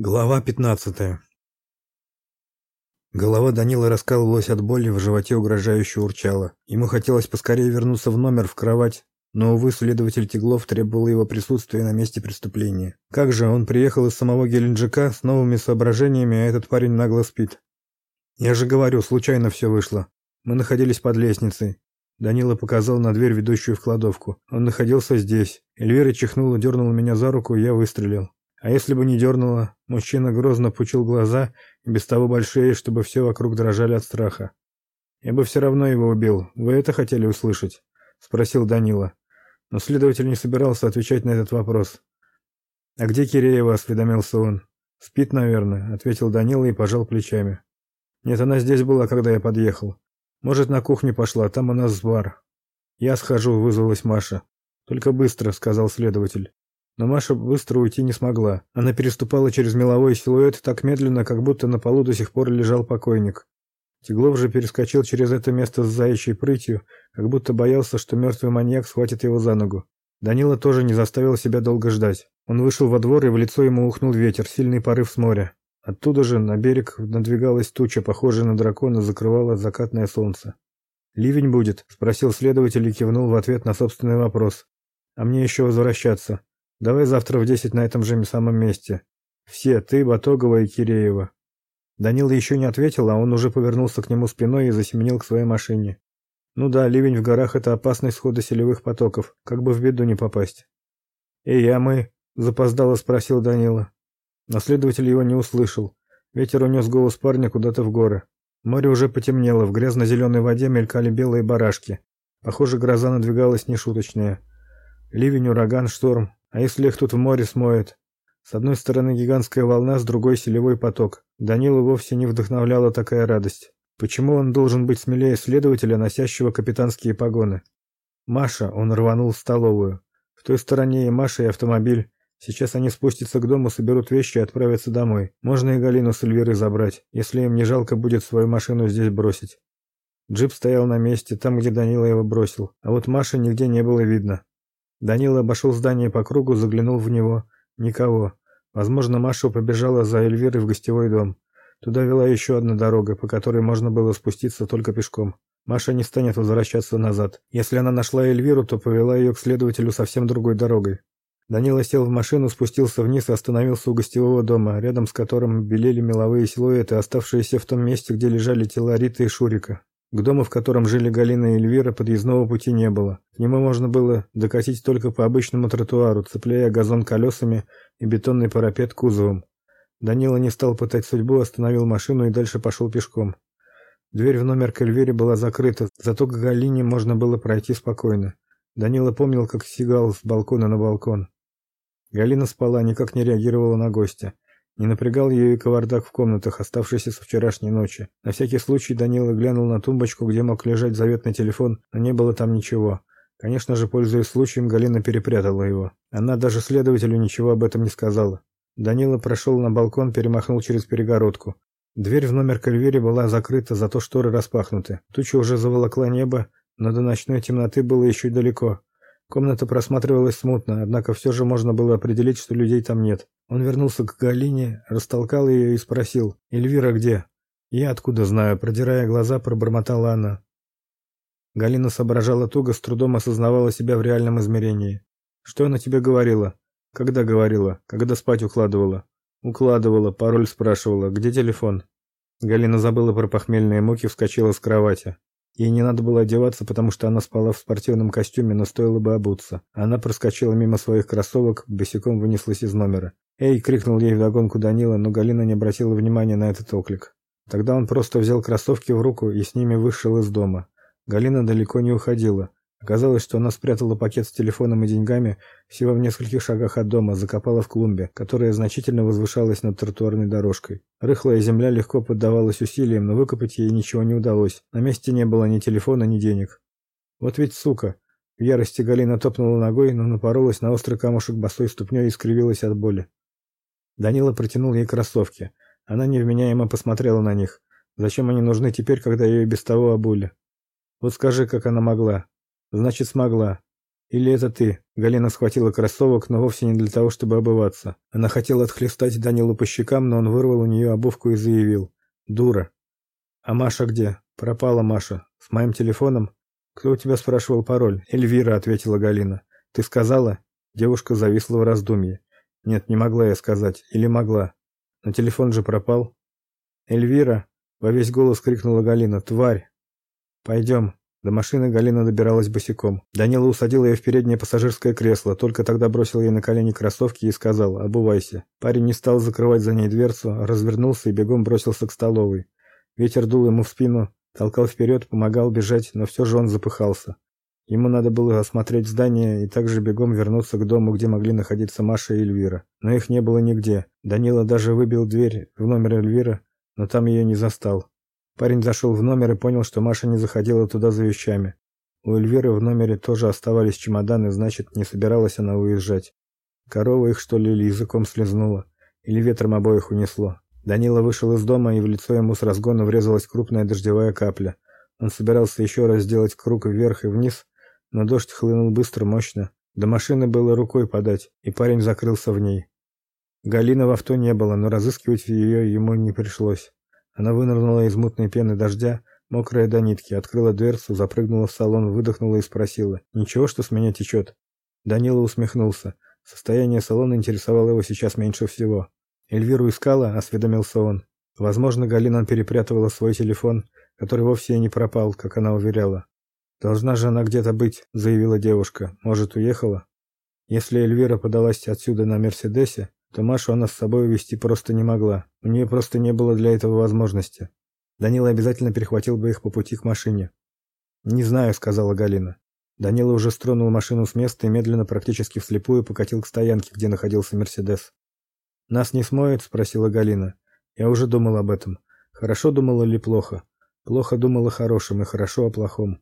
Глава 15. Голова Данила раскалывалась от боли, в животе угрожающе урчала. Ему хотелось поскорее вернуться в номер, в кровать, но, увы, следователь Теглов требовал его присутствия на месте преступления. Как же, он приехал из самого Геленджика с новыми соображениями, а этот парень нагло спит. «Я же говорю, случайно все вышло. Мы находились под лестницей. Данила показал на дверь, ведущую в кладовку. Он находился здесь. Эльвира чихнула, дернула меня за руку, и я выстрелил. А если бы не дернуло, мужчина грозно пучил глаза, без того большие, чтобы все вокруг дрожали от страха. Я бы все равно его убил. Вы это хотели услышать? спросил Данила. Но следователь не собирался отвечать на этот вопрос. А где Киреева, осведомился он. Спит, наверное, ответил Данила и пожал плечами. Нет, она здесь была, когда я подъехал. Может, на кухню пошла, там у нас бар. Я схожу, вызвалась Маша. Только быстро, сказал следователь. Но Маша быстро уйти не смогла. Она переступала через меловой силуэт так медленно, как будто на полу до сих пор лежал покойник. Теглов же перескочил через это место с заячьей прытью, как будто боялся, что мертвый маньяк схватит его за ногу. Данила тоже не заставил себя долго ждать. Он вышел во двор, и в лицо ему ухнул ветер, сильный порыв с моря. Оттуда же на берег надвигалась туча, похожая на дракона, закрывала закатное солнце. «Ливень будет?» – спросил следователь и кивнул в ответ на собственный вопрос. «А мне еще возвращаться. Давай завтра в десять на этом же самом месте. Все, ты, Батогова и Киреева. Данила еще не ответил, а он уже повернулся к нему спиной и засеменил к своей машине. Ну да, ливень в горах это опасность схода селевых потоков, как бы в беду не попасть. Эй, а мы, запоздало спросил Данила. Наследователь его не услышал. Ветер унес голос парня куда-то в горы. Море уже потемнело, в грязно зеленой воде мелькали белые барашки. Похоже, гроза надвигалась нешуточная. Ливень, ураган, шторм. А если их тут в море смоет? С одной стороны гигантская волна, с другой селевой поток. Данилу вовсе не вдохновляла такая радость. Почему он должен быть смелее следователя, носящего капитанские погоны? Маша, он рванул в столовую. В той стороне и Маша, и автомобиль. Сейчас они спустятся к дому, соберут вещи и отправятся домой. Можно и Галину с Эльвирой забрать, если им не жалко будет свою машину здесь бросить. Джип стоял на месте, там, где Данила его бросил. А вот Маши нигде не было видно. Данила обошел здание по кругу, заглянул в него. Никого. Возможно, Маша побежала за Эльвирой в гостевой дом. Туда вела еще одна дорога, по которой можно было спуститься только пешком. Маша не станет возвращаться назад. Если она нашла Эльвиру, то повела ее к следователю совсем другой дорогой. Данила сел в машину, спустился вниз и остановился у гостевого дома, рядом с которым белели меловые силуэты, оставшиеся в том месте, где лежали тела Риты и Шурика. К дому, в котором жили Галина и Эльвира, подъездного пути не было. К нему можно было докатить только по обычному тротуару, цепляя газон колесами и бетонный парапет кузовом. Данила не стал пытать судьбу, остановил машину и дальше пошел пешком. Дверь в номер к Эльвире была закрыта, зато к Галине можно было пройти спокойно. Данила помнил, как сигал с балкона на балкон. Галина спала, никак не реагировала на гостя. Не напрягал ее и кавардак в комнатах, оставшийся с вчерашней ночи. На всякий случай Данила глянул на тумбочку, где мог лежать заветный телефон, но не было там ничего. Конечно же, пользуясь случаем, Галина перепрятала его. Она даже следователю ничего об этом не сказала. Данила прошел на балкон, перемахнул через перегородку. Дверь в номер к Эльвире была закрыта, зато шторы распахнуты. Туча уже заволокла небо, но до ночной темноты было еще далеко. Комната просматривалась смутно, однако все же можно было определить, что людей там нет. Он вернулся к Галине, растолкал ее и спросил: "Эльвира где?" "Я откуда знаю?" продирая глаза, пробормотала она. Галина соображала туго, с трудом осознавала себя в реальном измерении. "Что она тебе говорила?" "Когда говорила? Когда спать укладывала?" "Укладывала, пароль спрашивала. Где телефон?" Галина забыла про похмельные муки, вскочила с кровати. Ей не надо было одеваться, потому что она спала в спортивном костюме, но стоило бы обуться. Она проскочила мимо своих кроссовок, босиком вынеслась из номера. «Эй!» — крикнул ей вдогонку Данила, но Галина не обратила внимания на этот оклик. Тогда он просто взял кроссовки в руку и с ними вышел из дома. Галина далеко не уходила. Оказалось, что она спрятала пакет с телефоном и деньгами всего в нескольких шагах от дома, закопала в клумбе, которая значительно возвышалась над тротуарной дорожкой. Рыхлая земля легко поддавалась усилиям, но выкопать ей ничего не удалось. На месте не было ни телефона, ни денег. Вот ведь сука. В ярости Галина топнула ногой, но напоролась на острый камушек босой ступней и скривилась от боли. Данила протянул ей кроссовки. Она невменяемо посмотрела на них. Зачем они нужны теперь, когда ее и без того обули? Вот скажи, как она могла? Значит, смогла. Или это ты? Галина схватила кроссовок, но вовсе не для того, чтобы обуваться. Она хотела отхлестать Данилу по щекам, но он вырвал у нее обувку и заявил: "Дура". А Маша где? Пропала Маша. С моим телефоном? Кто у тебя спрашивал пароль? Эльвира ответила Галина. Ты сказала? Девушка зависла в раздумье. Нет, не могла я сказать, или могла. Но телефон же пропал. Эльвира, во весь голос крикнула Галина. Тварь. Пойдем. До машины Галина добиралась босиком. Данила усадил ее в переднее пассажирское кресло, только тогда бросил ей на колени кроссовки и сказал: "Обувайся". Парень не стал закрывать за ней дверцу, развернулся и бегом бросился к столовой. Ветер дул ему в спину, толкал вперед, помогал бежать, но все же он запыхался. Ему надо было осмотреть здание и также бегом вернуться к дому, где могли находиться Маша и Эльвира. Но их не было нигде. Данила даже выбил дверь в номер Эльвиры, но там ее не застал. Парень зашел в номер и понял, что Маша не заходила туда за вещами. У Эльвиры в номере тоже оставались чемоданы, значит, не собиралась она уезжать. Корова их, что ли, языком слезнула, или ветром обоих унесло. Данила вышел из дома, и в лицо ему с разгона врезалась крупная дождевая капля. Он собирался еще раз сделать круг вверх и вниз, но дождь хлынул быстро, мощно. До машины было рукой подать, и парень закрылся в ней. Галины в авто не было, но разыскивать ее ему не пришлось. Она вынырнула из мутной пены дождя, мокрая до нитки, открыла дверцу, запрыгнула в салон, выдохнула и спросила: "Ничего, что с меня течет?» Данила усмехнулся. Состояние салона интересовало его сейчас меньше всего. Эльвиру искала, осведомился он. Возможно, Галина перепрятывала свой телефон, который вовсе и не пропал, как она уверяла. Должна же она где-то быть, заявила девушка. Может, уехала? Если Эльвира подалась отсюда на Мерседесе, то Машу она с собой увезти просто не могла. У нее просто не было для этого возможности. Данила обязательно перехватил бы их по пути к машине. "Не знаю", сказала Галина. Данила уже стронул машину с места и медленно, практически вслепую покатил к стоянке, где находился Мерседес. "Нас не смоет?" спросила Галина. "Я уже думал об этом. Хорошо думала или плохо? Плохо думала о хорошем и хорошо о плохом.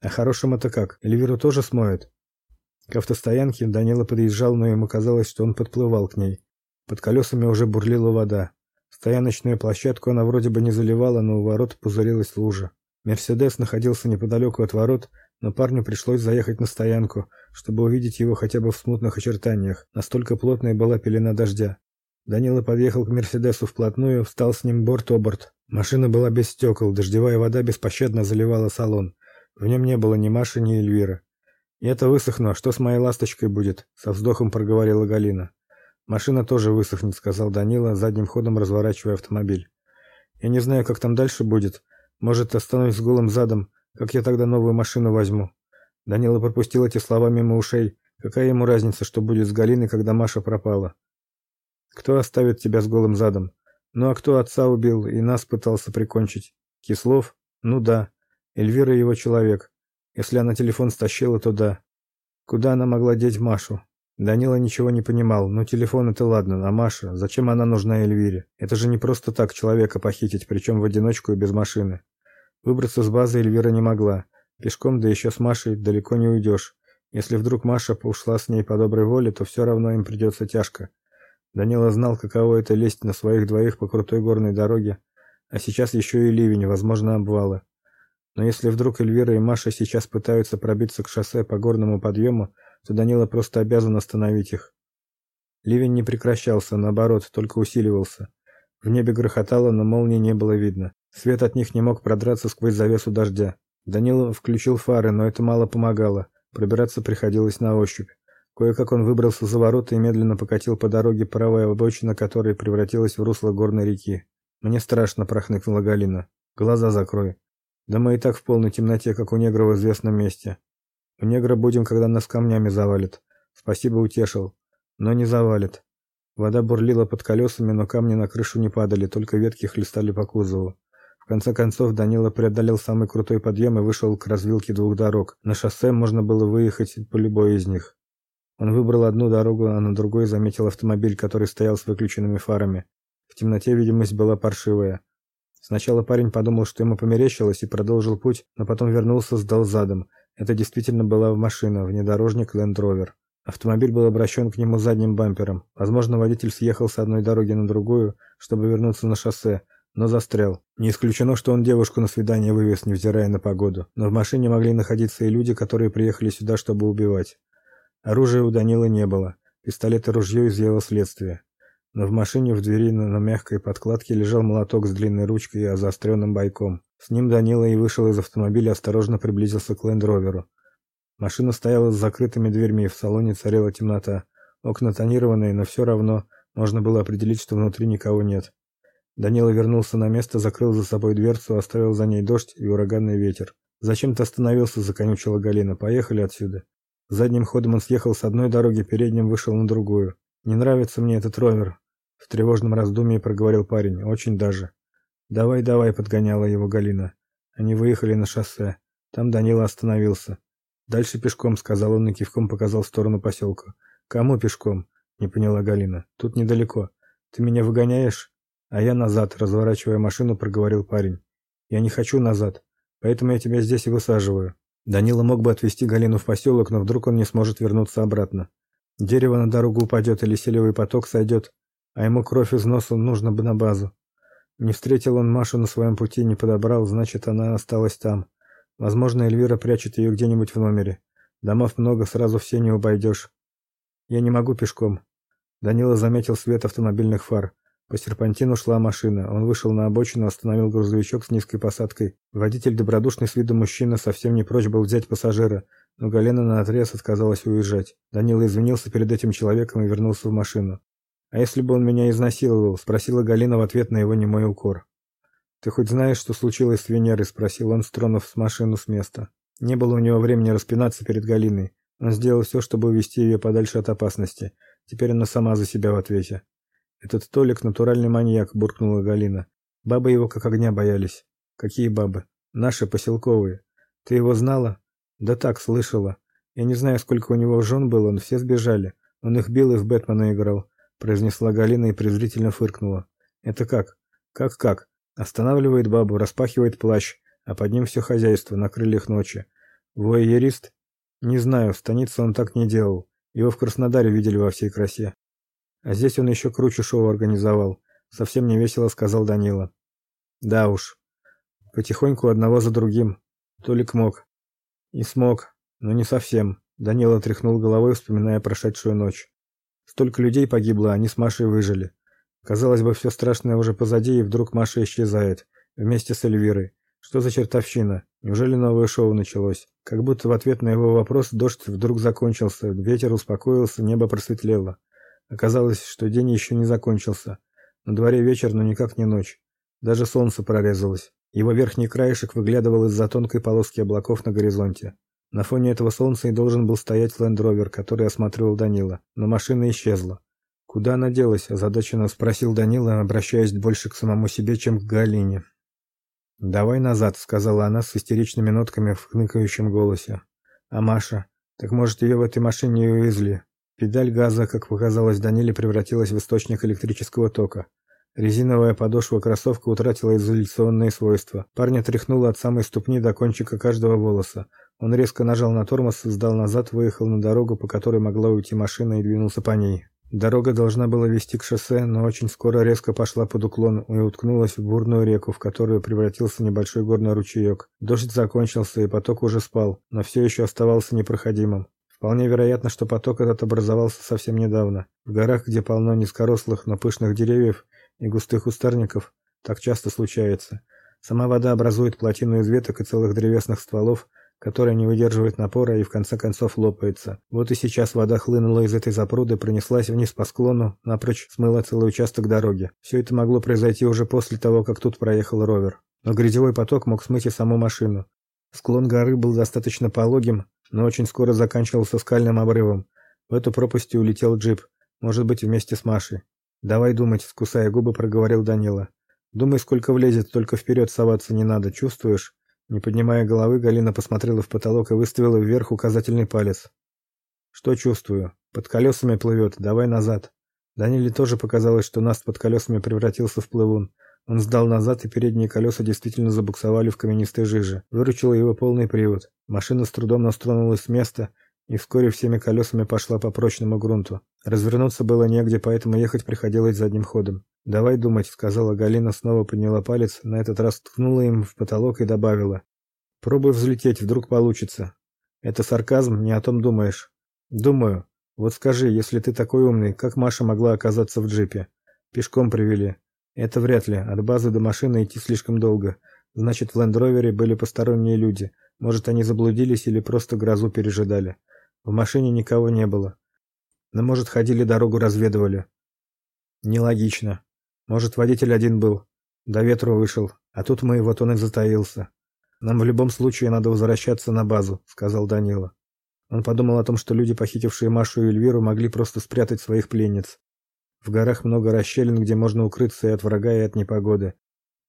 А хорошем это как? Эльвиру тоже смоет?" К автостоянке Данила подъезжал, но ему казалось, что он подплывал к ней. Под колесами уже бурлила вода. Стояночную площадку она вроде бы не заливала, но у ворот пузырилась лужа. Мерседес находился неподалеку от ворот, но парню пришлось заехать на стоянку, чтобы увидеть его хотя бы в смутных очертаниях. Настолько плотная была пелена дождя. Данила подъехал к Мерседесу вплотную, встал с ним борт-о-борт. Машина была без стекол, дождевая вода беспощадно заливала салон. В нем не было ни Маши, ни Эльвиры. «Это высохну, а что с моей ласточкой будет?» — со вздохом проговорила Галина. «Машина тоже высохнет», — сказал Данила, задним ходом разворачивая автомобиль. «Я не знаю, как там дальше будет. Может, останусь с голым задом, как я тогда новую машину возьму?» Данила пропустил эти слова мимо ушей. Какая ему разница, что будет с Галиной, когда Маша пропала? «Кто оставит тебя с голым задом? Ну а кто отца убил и нас пытался прикончить? Кислов? Ну да. Эльвира его человек. Если она телефон стащила, то да. Куда она могла деть Машу? Данила ничего не понимал. Ну, телефон это ладно, а Маша, зачем она нужна Эльвире? Это же не просто так человека похитить, причем в одиночку и без машины. Выбраться с базы Эльвира не могла. Пешком, да еще с Машей, далеко не уйдешь. Если вдруг Маша ушла с ней по доброй воле, то все равно им придется тяжко. Данила знал, каково это лезть на своих двоих по крутой горной дороге, а сейчас еще и ливень, возможно, обвалы. Но если вдруг Эльвира и Маша сейчас пытаются пробиться к шоссе по горному подъему, то Данила просто обязан остановить их. Ливень не прекращался, наоборот, только усиливался. В небе грохотало, но молнии не было видно. Свет от них не мог продраться сквозь завесу дождя. Данила включил фары, но это мало помогало. Пробираться приходилось на ощупь. Кое-как он выбрался за ворота и медленно покатил по дороге, правая обочина которой превратилась в русло горной реки. «Мне страшно», — прохныкнула Галина. «Глаза закрой». Да мы и так в полной темноте, как у негра в известном месте. У негра будем, когда нас камнями завалит. Спасибо, утешил. Но не завалит. Вода бурлила под колесами, но камни на крышу не падали, только ветки хлестали по кузову. В конце концов Данила преодолел самый крутой подъем и вышел к развилке двух дорог. На шоссе можно было выехать по любой из них. Он выбрал одну дорогу, а на другой заметил автомобиль, который стоял с выключенными фарами. В темноте видимость была паршивая. Сначала парень подумал, что ему померещилось, и продолжил путь, но потом вернулся, сдал задом. Это действительно была машина, внедорожник Land Rover. Автомобиль был обращен к нему задним бампером. Возможно, водитель съехал с одной дороги на другую, чтобы вернуться на шоссе, но застрял. Не исключено, что он девушку на свидание вывез, невзирая на погоду. Но в машине могли находиться и люди, которые приехали сюда, чтобы убивать. Оружия у Данила не было. Пистолет и ружье изъяло следствие. Но в машине в двери на, на мягкой подкладке лежал молоток с длинной ручкой и заостренным бойком. С ним Данила и вышел из автомобиля, осторожно приблизился к Лэнд-Роверу. Машина стояла с закрытыми дверьми, в салоне царила темнота. Окна тонированные, но все равно можно было определить, что внутри никого нет. Данила вернулся на место, закрыл за собой дверцу, оставил за ней дождь и ураганный ветер. «Зачем ты остановился?» – законючила Галина. «Поехали отсюда». Задним ходом он съехал с одной дороги, передним вышел на другую. «Не нравится мне этот ровер», – в тревожном раздумье проговорил парень. «Очень даже». «Давай, давай», – подгоняла его Галина. Они выехали на шоссе. Там Данила остановился. «Дальше пешком», – сказал он и кивком показал в сторону поселка. «Кому пешком?» – не поняла Галина. «Тут недалеко. Ты меня выгоняешь?» А я назад, разворачивая машину, проговорил парень. Я не хочу назад, поэтому я тебя здесь и высаживаю. Данила мог бы отвезти Галину в поселок, но вдруг он не сможет вернуться обратно. Дерево на дорогу упадет или селевый поток сойдет, а ему кровь из носа нужно бы на базу. Не встретил он Машу на своем пути, не подобрал, значит, она осталась там. Возможно, Эльвира прячет ее где-нибудь в номере. Домов много, сразу все не обойдешь. Я не могу пешком. Данила заметил свет автомобильных фар. По серпантину шла машина. Он вышел на обочину, остановил грузовичок с низкой посадкой. Водитель, добродушный с виду мужчина, совсем не прочь был взять пассажира, но Галина наотрез отказалась уезжать. Данила извинился перед этим человеком и вернулся в машину. «А если бы он меня изнасиловал?» – спросила Галина в ответ на его немой укор. «Ты хоть знаешь, что случилось с Венерой?» – спросил он, стронув с машину с места. Не было у него времени распинаться перед Галиной. Он сделал все, чтобы увести ее подальше от опасности. Теперь она сама за себя в ответе. Этот Толик натуральный маньяк, буркнула Галина. Бабы его как огня боялись. Какие бабы? Наши поселковые. Ты его знала? Да так, слышала. Я не знаю, сколько у него жен было, но все сбежали. Он их бил и в Бэтмена играл, произнесла Галина и презрительно фыркнула. Это как? Как как? Останавливает бабу, распахивает плащ, а под ним все хозяйство на крыльях ночи. Воерист? Не знаю, в станице он так не делал. Его в Краснодаре видели во всей красе. А здесь он еще круче шоу организовал. Совсем не весело сказал Данила. Да уж. Потихоньку одного за другим. Толик мог. И смог, но не совсем. Данила тряхнул головой, вспоминая прошедшую ночь. Столько людей погибло, они с Машей выжили. Казалось бы, все страшное уже позади, и вдруг Маша исчезает вместе с Эльвирой. Что за чертовщина? Неужели новое шоу началось? Как будто в ответ на его вопрос дождь вдруг закончился, ветер успокоился, небо просветлело. Оказалось, что день еще не закончился. На дворе вечер, но никак не ночь. Даже солнце прорезалось. Его верхний краешек выглядывал из-за тонкой полоски облаков на горизонте. На фоне этого солнца и должен был стоять Лэнд-Ровер, который осматривал Данила, но машина исчезла. Куда она делась? озадаченно спросил Данила, обращаясь больше к самому себе, чем к Галине. "Давай назад", сказала она с истеричными нотками в хныкающем голосе. "А Маша? Так может, ее в этой машине и увезли?" Педаль газа, как показалось Даниле, превратилась в источник электрического тока. Резиновая подошва кроссовка утратила изоляционные свойства. Парня тряхнуло от самой ступни до кончика каждого волоса. Он резко нажал на тормоз, сдал назад, выехал на дорогу, по которой могла уйти машина, и двинулся по ней. Дорога должна была вести к шоссе, но очень скоро резко пошла под уклон и уткнулась в бурную реку, в которую превратился небольшой горный ручеек. Дождь закончился, и поток уже спал, но все еще оставался непроходимым. Вполне вероятно, что поток этот образовался совсем недавно. В горах, где полно низкорослых, но пышных деревьев и густых кустарников, так часто случается. Сама вода образует плотину из веток и целых древесных стволов, которая не выдерживает напора и в конце концов лопается. Вот и сейчас вода хлынула из этой запруды, пронеслась вниз по склону, напрочь смыла целый участок дороги. Все это могло произойти уже после того, как тут проехал ровер. Но грязевой поток мог смыть и саму машину. Склон горы был достаточно пологим, но очень скоро заканчивался скальным обрывом. В эту пропасть улетел джип, может быть, вместе с Машей. Давай думать, скусая губы, проговорил Данила. Думай, сколько влезет, только вперед соваться не надо, чувствуешь? Не поднимая головы, Галина посмотрела в потолок и выставила вверх указательный палец. Что чувствую? Под колесами плывет, давай назад. Даниле тоже показалось, что Наст под колесами превратился в плывун. Он сдал назад, и передние колеса действительно забуксовали в каменистой жиже. Выручил его полный привод. Машина с трудом настроилась с места, и вскоре всеми колесами пошла по прочному грунту. Развернуться было негде, поэтому ехать приходилось задним ходом. "Давай думать", сказала Галина, снова подняла палец, на этот раз ткнула им в потолок и добавила: "Пробуй взлететь, вдруг получится". "Это сарказм, не о том думаешь". "Думаю. Вот скажи, если ты такой умный, как Маша могла оказаться в джипе? Пешком привели. Это вряд ли. От базы до машины идти слишком долго. Значит, в Лендровере были посторонние люди. Может, они заблудились или просто грозу пережидали. В машине никого не было. Но, может, ходили дорогу разведывали. Нелогично. Может, водитель один был. До ветру вышел, а тут мы вот он и затаился. Нам в любом случае надо возвращаться на базу, сказал Данила. Он подумал о том, что люди, похитившие Машу и Эльвиру, могли просто спрятать своих пленниц. В горах много расщелин, где можно укрыться и от врага, и от непогоды.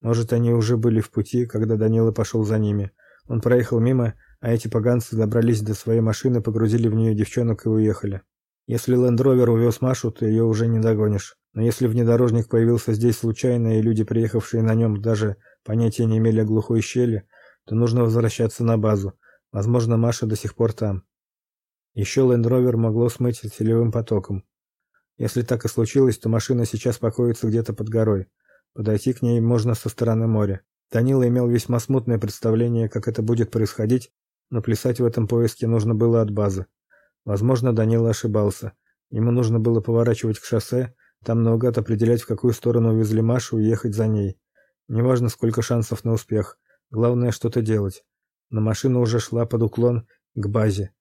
Может, они уже были в пути, когда Данила пошел за ними. Он проехал мимо а эти поганцы добрались до своей машины, погрузили в нее девчонок и уехали. Если Лендровер увез Машу, то ее уже не догонишь. Но если внедорожник появился здесь случайно, и люди, приехавшие на нем, даже понятия не имели о глухой щели, то нужно возвращаться на базу. Возможно, Маша до сих пор там. Еще Лендровер могло смыть селевым потоком. Если так и случилось, то машина сейчас покоится где-то под горой. Подойти к ней можно со стороны моря. Данила имел весьма смутное представление, как это будет происходить, но плясать в этом поиске нужно было от базы. Возможно, Данила ошибался. Ему нужно было поворачивать к шоссе, там наугад определять, в какую сторону увезли Машу и ехать за ней. Неважно, сколько шансов на успех. Главное что-то делать. Но машина уже шла под уклон к базе.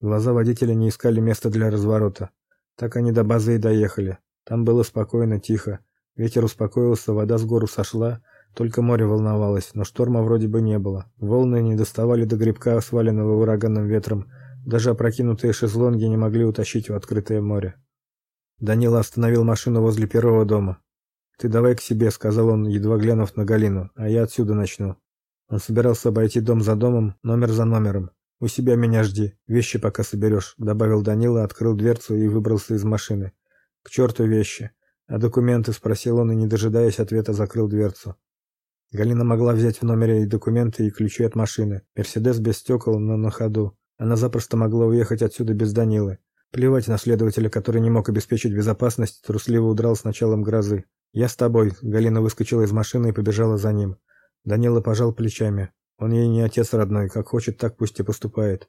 Глаза водителя не искали места для разворота. Так они до базы и доехали. Там было спокойно, тихо. Ветер успокоился, вода с гор сошла, только море волновалось, но шторма вроде бы не было. Волны не доставали до гребка, сваленного ураганным ветром. Даже опрокинутые шезлонги не могли утащить в открытое море. Данила остановил машину возле первого дома. "Ты давай к себе", сказал он, едва глянув на Галину. "А я отсюда начну". Он собирался обойти дом за домом, номер за номером. "У себя меня жди, вещи пока соберешь», — добавил Данила, открыл дверцу и выбрался из машины. "К черту вещи. А документы?" спросил он и, не дожидаясь ответа, закрыл дверцу. Галина могла взять в номере и документы, и ключи от машины. Мерседес без стекол, но на ходу. Она запросто могла уехать отсюда без Данилы. Плевать на следователя, который не мог обеспечить безопасность, трусливо удрал с началом грозы. "Я с тобой", Галина выскочила из машины и побежала за ним. Данила пожал плечами. Он ей не отец родной, как хочет, так пусть и поступает.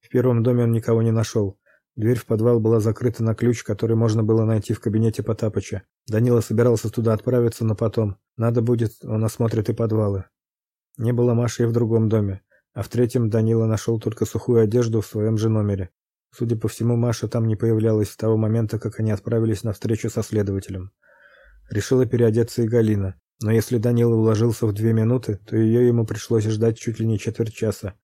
В первом доме он никого не нашел. Дверь в подвал была закрыта на ключ, который можно было найти в кабинете Потапыча. Данила собирался туда отправиться, но потом. Надо будет, он осмотрит и подвалы. Не было Маши и в другом доме, а в третьем Данила нашел только сухую одежду в своем же номере. Судя по всему, Маша там не появлялась с того момента, как они отправились на встречу со следователем. Решила переодеться и Галина, но если Данила уложился в две минуты, то ее ему пришлось ждать чуть ли не четверть часа.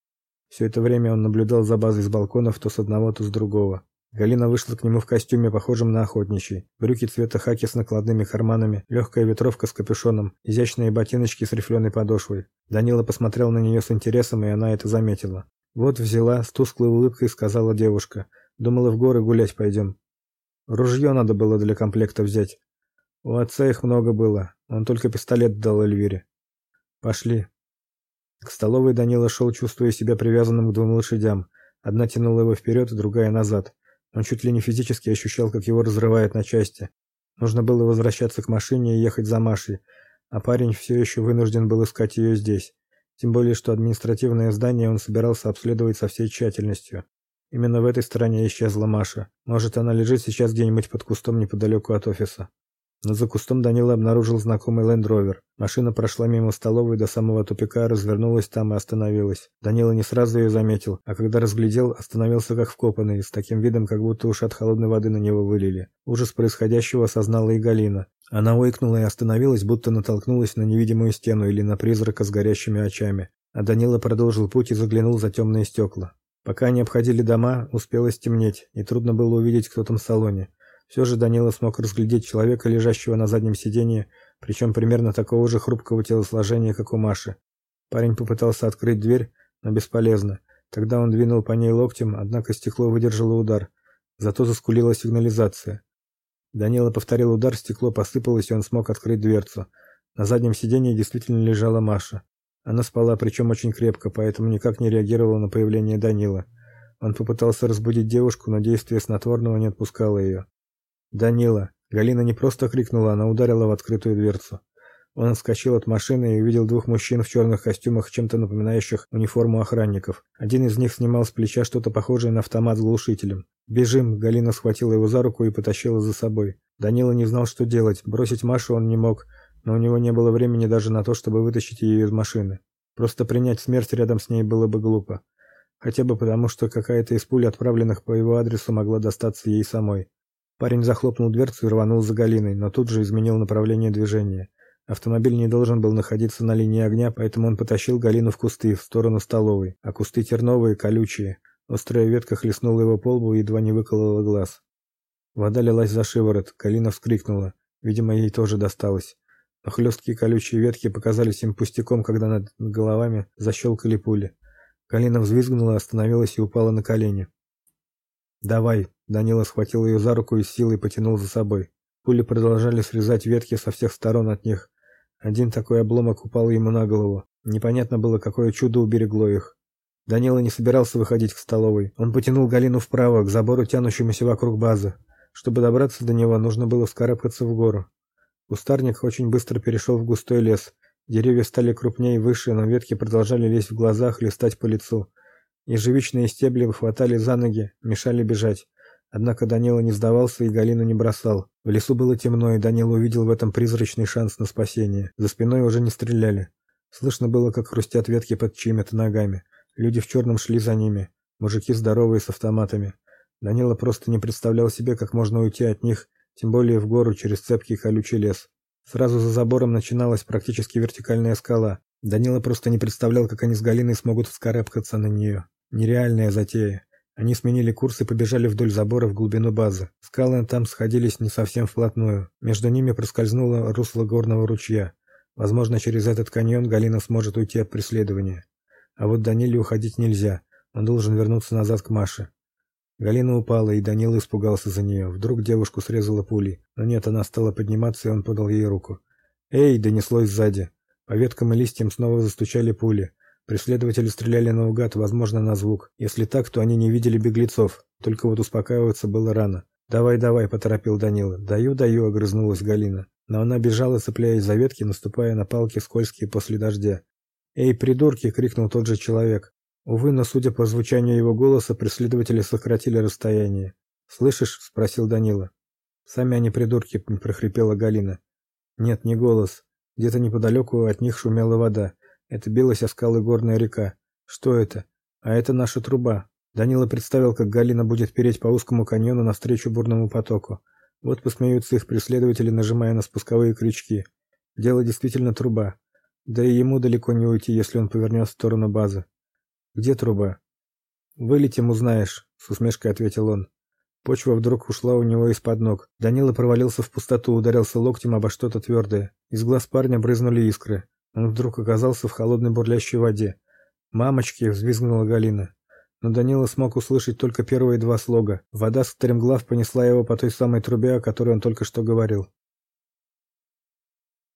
Все это время он наблюдал за базой с балконов то с одного, то с другого. Галина вышла к нему в костюме, похожем на охотничий. Брюки цвета хаки с накладными карманами, легкая ветровка с капюшоном, изящные ботиночки с рифленой подошвой. Данила посмотрел на нее с интересом, и она это заметила. Вот взяла, с тусклой улыбкой сказала девушка. Думала, в горы гулять пойдем. Ружье надо было для комплекта взять. У отца их много было. Он только пистолет дал Эльвире. Пошли. К столовой Данила шел, чувствуя себя привязанным к двум лошадям. Одна тянула его вперед, другая назад. Он чуть ли не физически ощущал, как его разрывает на части. Нужно было возвращаться к машине и ехать за Машей, а парень все еще вынужден был искать ее здесь. Тем более, что административное здание он собирался обследовать со всей тщательностью. Именно в этой стороне исчезла Маша. Может, она лежит сейчас где-нибудь под кустом неподалеку от офиса. Но за кустом Данила обнаружил знакомый Land Rover. Машина прошла мимо столовой до самого тупика, развернулась там и остановилась. Данила не сразу ее заметил, а когда разглядел, остановился как вкопанный, с таким видом, как будто уж от холодной воды на него вылили. Ужас происходящего осознала и Галина. Она ойкнула и остановилась, будто натолкнулась на невидимую стену или на призрака с горящими очами. А Данила продолжил путь и заглянул за темные стекла. Пока они обходили дома, успело стемнеть, и трудно было увидеть, кто там в салоне. Все же Данила смог разглядеть человека, лежащего на заднем сиденье, причем примерно такого же хрупкого телосложения, как у Маши. Парень попытался открыть дверь, но бесполезно. Тогда он двинул по ней локтем, однако стекло выдержало удар. Зато заскулила сигнализация. Данила повторил удар, стекло посыпалось, и он смог открыть дверцу. На заднем сиденье действительно лежала Маша. Она спала, причем очень крепко, поэтому никак не реагировала на появление Данила. Он попытался разбудить девушку, но действие снотворного не отпускало ее. «Данила!» Галина не просто крикнула, она ударила в открытую дверцу. Он отскочил от машины и увидел двух мужчин в черных костюмах, чем-то напоминающих униформу охранников. Один из них снимал с плеча что-то похожее на автомат с глушителем. «Бежим!» Галина схватила его за руку и потащила за собой. Данила не знал, что делать. Бросить Машу он не мог, но у него не было времени даже на то, чтобы вытащить ее из машины. Просто принять смерть рядом с ней было бы глупо. Хотя бы потому, что какая-то из пуль, отправленных по его адресу, могла достаться ей самой. Парень захлопнул дверцу и рванул за Галиной, но тут же изменил направление движения. Автомобиль не должен был находиться на линии огня, поэтому он потащил Галину в кусты, в сторону столовой. А кусты терновые, колючие. Острая ветка хлестнула его по лбу и едва не выколола глаз. Вода лилась за шиворот. Галина вскрикнула. Видимо, ей тоже досталось. Но хлесткие колючие ветки показались им пустяком, когда над головами защелкали пули. Галина взвизгнула, остановилась и упала на колени. «Давай!» Данила схватил ее за руку и силой потянул за собой. Пули продолжали срезать ветки со всех сторон от них. Один такой обломок упал ему на голову. Непонятно было, какое чудо уберегло их. Данила не собирался выходить к столовой. Он потянул Галину вправо, к забору, тянущемуся вокруг базы. Чтобы добраться до него, нужно было вскарабкаться в гору. Кустарник очень быстро перешел в густой лес. Деревья стали крупнее и выше, но ветки продолжали лезть в глаза, хлестать по лицу. Ежевичные стебли выхватали за ноги, мешали бежать. Однако Данила не сдавался и Галину не бросал. В лесу было темно, и Данила увидел в этом призрачный шанс на спасение. За спиной уже не стреляли. Слышно было, как хрустят ветки под чьими-то ногами. Люди в черном шли за ними. Мужики здоровые с автоматами. Данила просто не представлял себе, как можно уйти от них, тем более в гору через цепкий колючий лес. Сразу за забором начиналась практически вертикальная скала. Данила просто не представлял, как они с Галиной смогут вскарабкаться на нее. Нереальная затея. Они сменили курс и побежали вдоль забора в глубину базы. Скалы там сходились не совсем вплотную. Между ними проскользнуло русло горного ручья. Возможно, через этот каньон Галина сможет уйти от преследования. А вот Даниле уходить нельзя. Он должен вернуться назад к Маше. Галина упала, и Данила испугался за нее. Вдруг девушку срезала пулей. Но нет, она стала подниматься, и он подал ей руку. «Эй!» — донеслось сзади. По веткам и листьям снова застучали пули. Преследователи стреляли наугад, возможно, на звук. Если так, то они не видели беглецов. Только вот успокаиваться было рано. «Давай, давай», — поторопил Данила. «Даю, даю», — огрызнулась Галина. Но она бежала, цепляясь за ветки, наступая на палки, скользкие после дождя. «Эй, придурки!» — крикнул тот же человек. Увы, но судя по звучанию его голоса, преследователи сократили расстояние. «Слышишь?» — спросил Данила. «Сами они придурки», — прохрипела Галина. «Нет, не голос. Где-то неподалеку от них шумела вода. Это билась о скалы горная река. Что это? А это наша труба. Данила представил, как Галина будет переть по узкому каньону навстречу бурному потоку. Вот посмеются их преследователи, нажимая на спусковые крючки. Дело действительно труба. Да и ему далеко не уйти, если он повернет в сторону базы. Где труба? Вылетим, узнаешь, с усмешкой ответил он. Почва вдруг ушла у него из-под ног. Данила провалился в пустоту, ударился локтем обо что-то твердое. Из глаз парня брызнули искры. Он вдруг оказался в холодной бурлящей воде. «Мамочки!» — взвизгнула Галина. Но Данила смог услышать только первые два слога. Вода стремглав понесла его по той самой трубе, о которой он только что говорил.